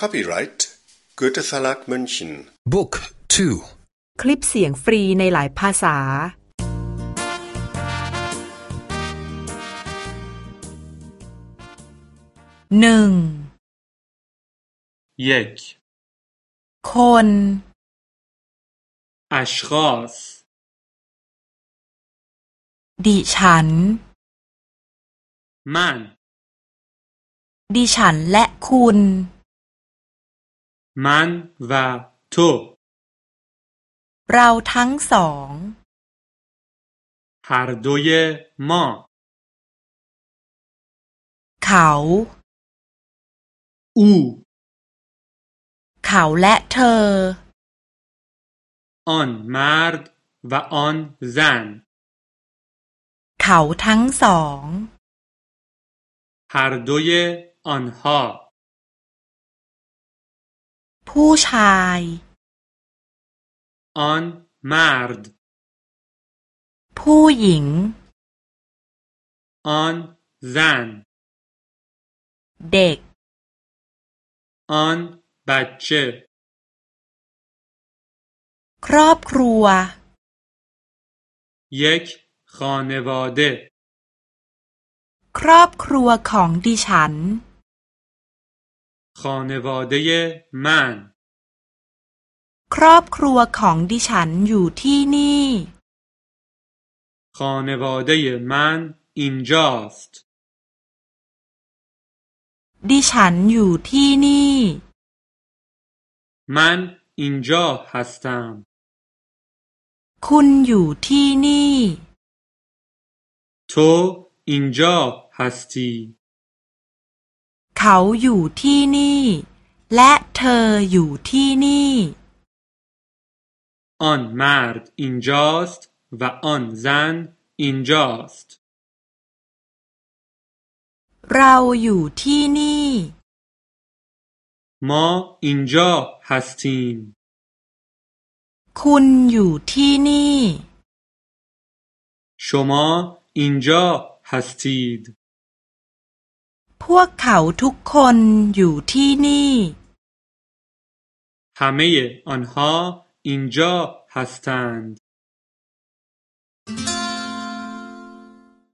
Copyright Goethe Verlag München Book 2 คลิปเสียงฟรีในหลายภาษา หนึ่ง یک คน اشخاص ดิฉัน من ดิฉันและคุณ من و تو เราทั้งสอง هر دوی ما เขา او เขาและเธอ آن مرد و آن زن เขาทั้งสอง هر دوی آنها ผู้ชาย آن مرد ผู้หญิง آن زن เด็ก آن بچه ครอบครัว یک خانواده ครอบครัวของดิฉัน خانواده من ครอบครัวของดิฉันอยู่ที่นี่ خانواده من اینجاست ดิฉันอยู่ที่นี่ من اینجا هستم คุณอยู่ที่นี่ تو اینجا هستی เขาอยู่ที่นี่ และเธออยู่ที่นี่ آن مرد اینجاست و آن زن اینجاست เราอยู่ที่นี่ ما اینجا هستیم คุณอยู่ที่นี่ شما اینجا هستید พวกเขาทุกคนอยู่ที่นี่ همه آنها اینجا هستند